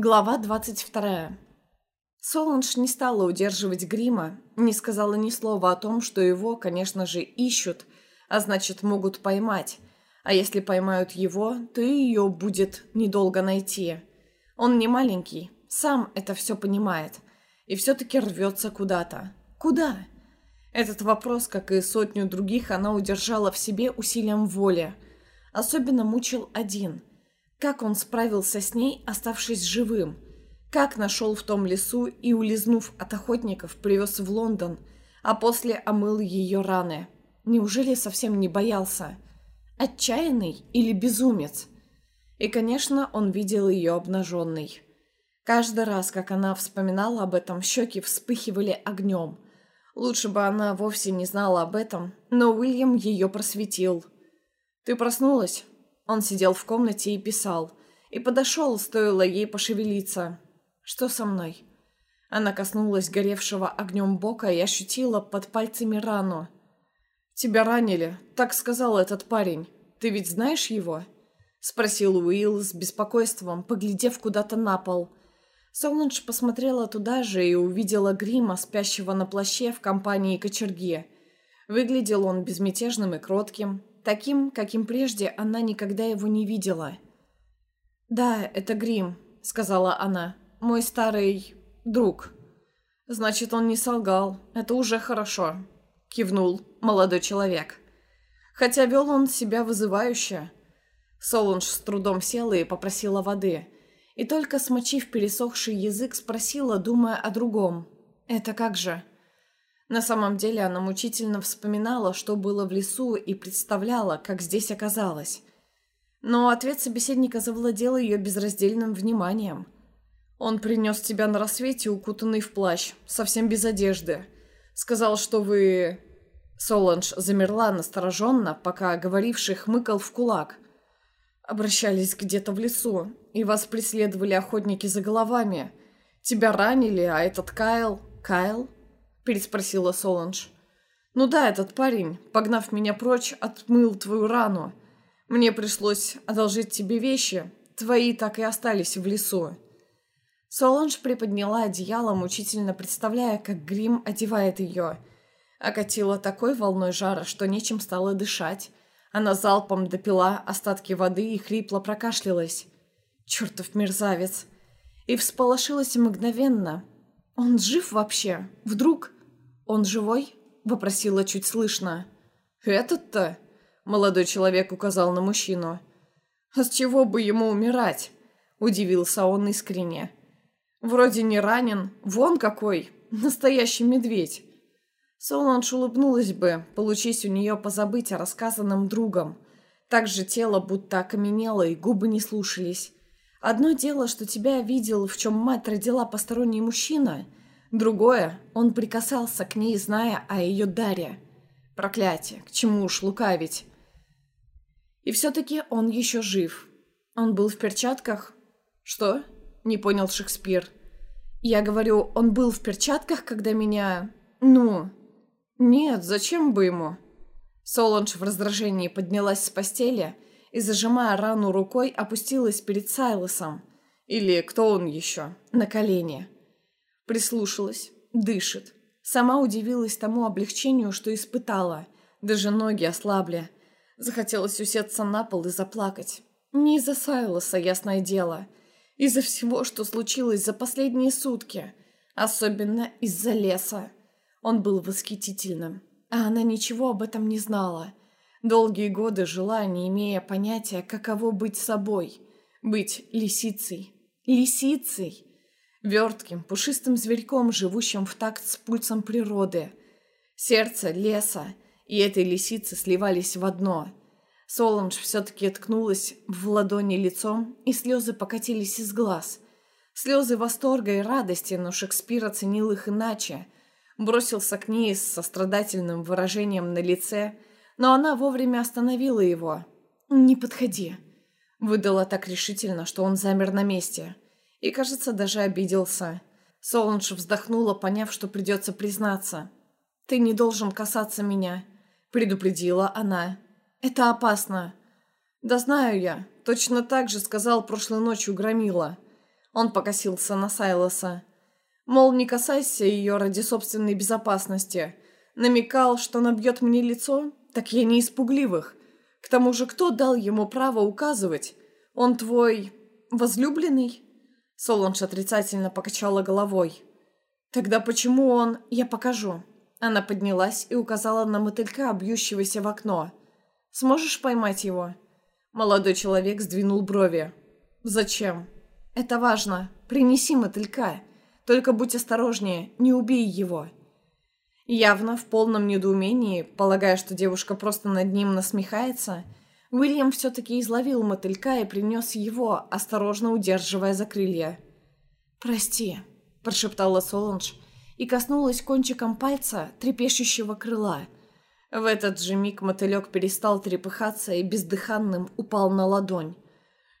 Глава 22. Соланж не стала удерживать грима, не сказала ни слова о том, что его, конечно же, ищут, а значит, могут поймать. А если поймают его, то ее будет недолго найти. Он не маленький, сам это все понимает. И все-таки рвется куда-то. Куда? Этот вопрос, как и сотню других, она удержала в себе усилием воли. Особенно мучил один – как он справился с ней, оставшись живым? Как нашел в том лесу и, улизнув от охотников, привез в Лондон, а после омыл ее раны? Неужели совсем не боялся? Отчаянный или безумец? И, конечно, он видел ее обнаженной. Каждый раз, как она вспоминала об этом, щеки вспыхивали огнем. Лучше бы она вовсе не знала об этом, но Уильям ее просветил. «Ты проснулась?» Он сидел в комнате и писал. И подошел, стоило ей пошевелиться. «Что со мной?» Она коснулась горевшего огнем бока и ощутила под пальцами рану. «Тебя ранили», — так сказал этот парень. «Ты ведь знаешь его?» — спросил Уилл с беспокойством, поглядев куда-то на пол. Солнж посмотрела туда же и увидела грима, спящего на плаще в компании кочерги. Выглядел он безмятежным и кротким, таким, каким прежде она никогда его не видела. «Да, это Грим», — сказала она, — «мой старый друг». «Значит, он не солгал. Это уже хорошо», — кивнул молодой человек. Хотя вел он себя вызывающе. Солунж с трудом села и попросила воды. И только смочив пересохший язык, спросила, думая о другом. «Это как же?» На самом деле она мучительно вспоминала, что было в лесу, и представляла, как здесь оказалась. Но ответ собеседника завладел ее безраздельным вниманием. «Он принес тебя на рассвете, укутанный в плащ, совсем без одежды. Сказал, что вы...» Соланж замерла настороженно, пока говоривший хмыкал в кулак. «Обращались где-то в лесу, и вас преследовали охотники за головами. Тебя ранили, а этот Кайл...» «Кайл?» Переспросила Соланж. «Ну да, этот парень, погнав меня прочь, отмыл твою рану. Мне пришлось одолжить тебе вещи, твои так и остались в лесу». Соланж приподняла одеяло, мучительно представляя, как Грим одевает ее. Окатила такой волной жара, что нечем стало дышать. Она залпом допила остатки воды и хрипло прокашлялась. «Чертов мерзавец!» И всполошилась мгновенно. «Он жив вообще? Вдруг...» «Он живой?» – вопросила чуть слышно. «Этот-то?» – молодой человек указал на мужчину. «А с чего бы ему умирать?» – удивился он искренне. «Вроде не ранен. Вон какой! Настоящий медведь!» Соланж улыбнулась бы, получись у нее позабыть о рассказанном другом. Так же тело будто окаменело, и губы не слушались. Одно дело, что тебя видел, в чем мать родила посторонний мужчина – Другое, он прикасался к ней, зная о ее даре. Проклятие, к чему уж лукавить. И все-таки он еще жив. Он был в перчатках? Что? Не понял Шекспир. Я говорю, он был в перчатках, когда меня... Ну... Нет, зачем бы ему? Соланж в раздражении поднялась с постели и, зажимая рану рукой, опустилась перед Сайлосом. Или кто он еще? На колени. Прислушалась. Дышит. Сама удивилась тому облегчению, что испытала. Даже ноги ослабли. Захотелось усеться на пол и заплакать. Не из-за Сайлоса, ясное дело. Из-за всего, что случилось за последние сутки. Особенно из-за леса. Он был восхитительным. А она ничего об этом не знала. Долгие годы жила, не имея понятия, каково быть собой. Быть лисицей. Лисицей! Вертким, пушистым зверьком, живущим в такт с пульсом природы. Сердце, леса и этой лисицы сливались в одно. Соланж все-таки ткнулась в ладони лицом, и слезы покатились из глаз. Слезы восторга и радости, но Шекспир оценил их иначе. Бросился к ней с сострадательным выражением на лице, но она вовремя остановила его. «Не подходи», — выдала так решительно, что он замер на месте — и, кажется, даже обиделся. Солунж вздохнула, поняв, что придется признаться. «Ты не должен касаться меня», — предупредила она. «Это опасно». «Да знаю я. Точно так же сказал прошлой ночью Громила». Он покосился на Сайлоса. Мол, не касайся ее ради собственной безопасности. Намекал, что набьет мне лицо, так я не испугливых. К тому же, кто дал ему право указывать? Он твой... возлюбленный?» Соланж отрицательно покачала головой. «Тогда почему он... Я покажу». Она поднялась и указала на мотылька, бьющегося в окно. «Сможешь поймать его?» Молодой человек сдвинул брови. «Зачем?» «Это важно. Принеси мотылька. Только будь осторожнее, не убей его». Явно в полном недоумении, полагая, что девушка просто над ним насмехается, Уильям все-таки изловил мотылька и принес его, осторожно удерживая за крылья. «Прости», – прошептала Соланж и коснулась кончиком пальца трепещущего крыла. В этот же миг мотылек перестал трепыхаться и бездыханным упал на ладонь.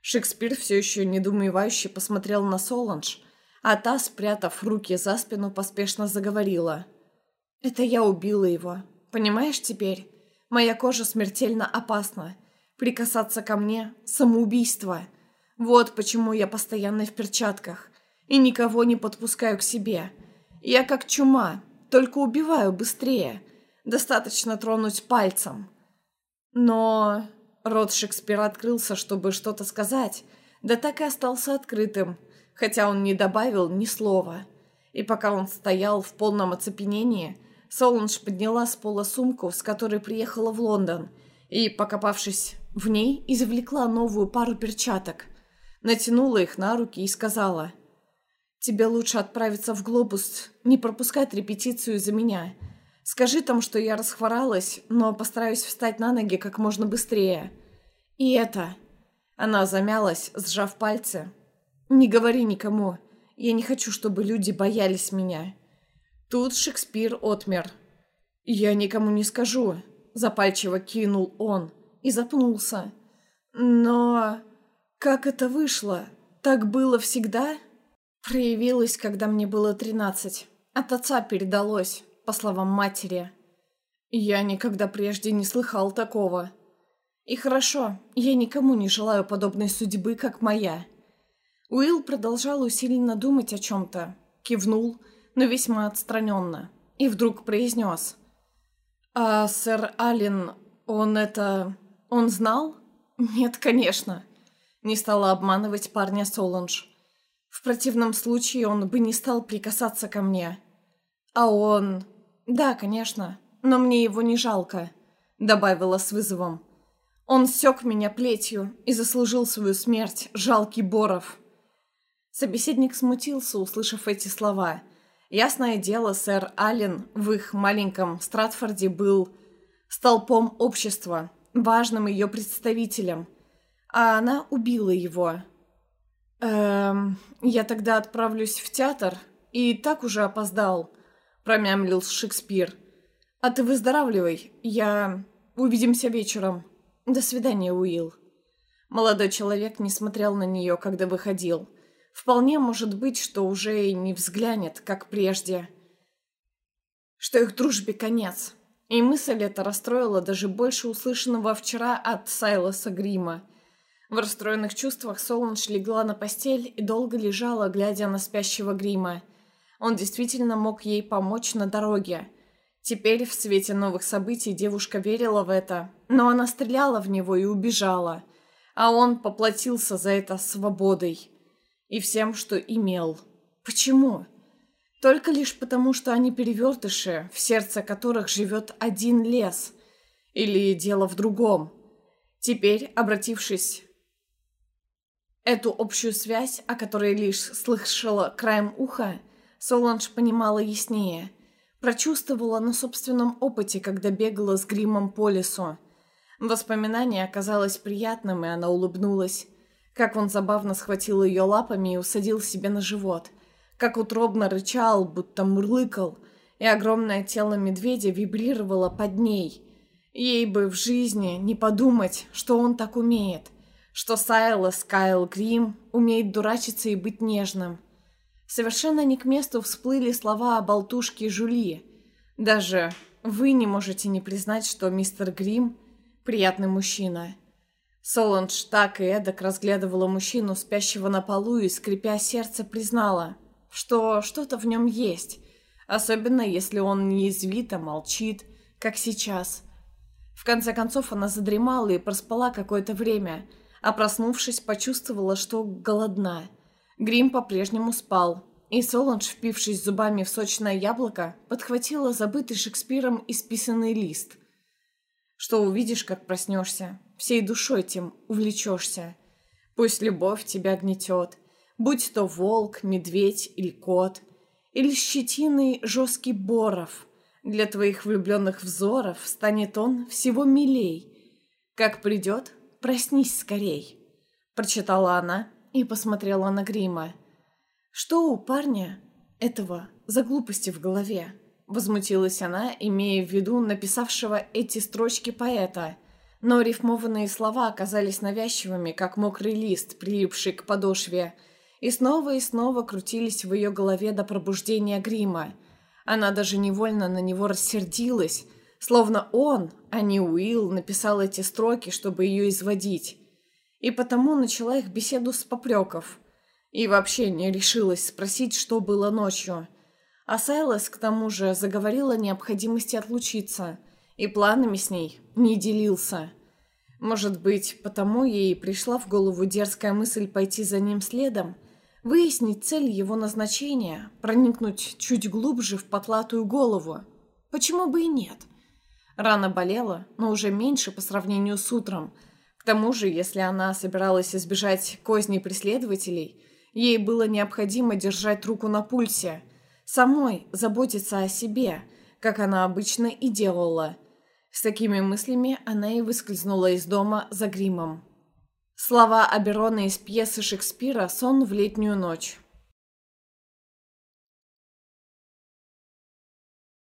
Шекспир все еще недоумевающе посмотрел на Соланж, а та, спрятав руки за спину, поспешно заговорила – это я убила его. Понимаешь теперь? Моя кожа смертельно опасна. Прикасаться ко мне – самоубийство. Вот почему я постоянно в перчатках. И никого не подпускаю к себе. Я как чума, только убиваю быстрее. Достаточно тронуть пальцем. Но... Рот Шекспира открылся, чтобы что-то сказать, да так и остался открытым, хотя он не добавил ни слова. И пока он стоял в полном оцепенении – Солунж подняла с пола сумку, с которой приехала в Лондон, и, покопавшись в ней, извлекла новую пару перчаток. Натянула их на руки и сказала, «Тебе лучше отправиться в Глобус, не пропускать репетицию из-за меня. Скажи там, что я расхворалась, но постараюсь встать на ноги как можно быстрее. И это...» Она замялась, сжав пальцы. «Не говори никому. Я не хочу, чтобы люди боялись меня». Тут Шекспир отмер. «Я никому не скажу», — запальчиво кинул он и запнулся. «Но как это вышло? Так было всегда?» Проявилось, когда мне было тринадцать. От отца передалось, по словам матери. Я никогда прежде не слыхал такого. И хорошо, я никому не желаю подобной судьбы, как моя. Уилл продолжал усиленно думать о чем-то. Кивнул но весьма отстраненно, и вдруг произнес. «А сэр Аллен, он это... он знал?» «Нет, конечно». Не стала обманывать парня Соланж. В противном случае он бы не стал прикасаться ко мне. А он... Да, конечно, но мне его не жалко, добавила с вызовом. Он сёк меня плетью и заслужил свою смерть, жалкий Боров. Собеседник смутился, услышав эти слова, Ясное дело, сэр Аллен в их маленьком Стратфорде был столпом общества, важным ее представителем, а она убила его. «Эм, я тогда отправлюсь в театр и так уже опоздал», — промямлил Шекспир. «А ты выздоравливай, я... Увидимся вечером. До свидания, Уилл». Молодой человек не смотрел на нее, когда выходил. Вполне может быть, что уже и не взглянет, как прежде. Что их дружбе конец. И мысль эта расстроила даже больше услышанного вчера от Сайлоса Грима. В расстроенных чувствах Соланж легла на постель и долго лежала, глядя на спящего Грима. Он действительно мог ей помочь на дороге. Теперь, в свете новых событий, девушка верила в это, но она стреляла в него и убежала. А он поплатился за это свободой и всем, что имел. Почему? Только лишь потому, что они перевертыши, в сердце которых живет один лес. Или дело в другом. Теперь, обратившись эту общую связь, о которой лишь слышала краем уха, Соланж понимала яснее. Прочувствовала на собственном опыте, когда бегала с гримом по лесу. Воспоминание оказалось приятным, и она улыбнулась. Как он забавно схватил ее лапами и усадил себе на живот. Как утробно рычал, будто мурлыкал, и огромное тело медведя вибрировало под ней. Ей бы в жизни не подумать, что он так умеет, что Сайлос Кайл Грим умеет дурачиться и быть нежным. Совершенно не к месту всплыли слова о болтушке Жули. Даже вы не можете не признать, что мистер Грим – приятный мужчина. Соланж так и эдак разглядывала мужчину, спящего на полу, и, скрипя сердце, признала, что что-то в нем есть, особенно если он не извит, а молчит, как сейчас. В конце концов она задремала и проспала какое-то время, а проснувшись, почувствовала, что голодна. Грим по-прежнему спал, и Соланж, впившись зубами в сочное яблоко, подхватила забытый Шекспиром исписанный лист. Что увидишь, как проснешься, всей душой тем увлечешься. Пусть любовь тебя гнетет, будь то волк, медведь или кот, или щетиный жесткий боров. Для твоих влюбленных взоров станет он всего милей. Как придет, проснись скорей. Прочитала она и посмотрела на Грима. Что у парня этого за глупости в голове? Возмутилась она, имея в виду написавшего эти строчки поэта. Но рифмованные слова оказались навязчивыми, как мокрый лист, прилипший к подошве, и снова и снова крутились в ее голове до пробуждения грима. Она даже невольно на него рассердилась, словно он, а не Уилл, написал эти строки, чтобы ее изводить. И потому начала их беседу с попреков – и вообще не решилась спросить, что было ночью. А Сайлас, к тому же, заговорила о необходимости отлучиться, и планами с ней не делился. Может быть, потому ей пришла в голову дерзкая мысль пойти за ним следом, выяснить цель его назначения, проникнуть чуть глубже в потлатую голову. Почему бы и нет? Рана болела, но уже меньше по сравнению с утром. К тому же, если она собиралась избежать козней преследователей – Ей было необходимо держать руку на пульсе, самой заботиться о себе, как она обычно и делала. С такими мыслями она и выскользнула из дома за гримом. Слова Аберона из пьесы Шекспира «Сон в летнюю ночь».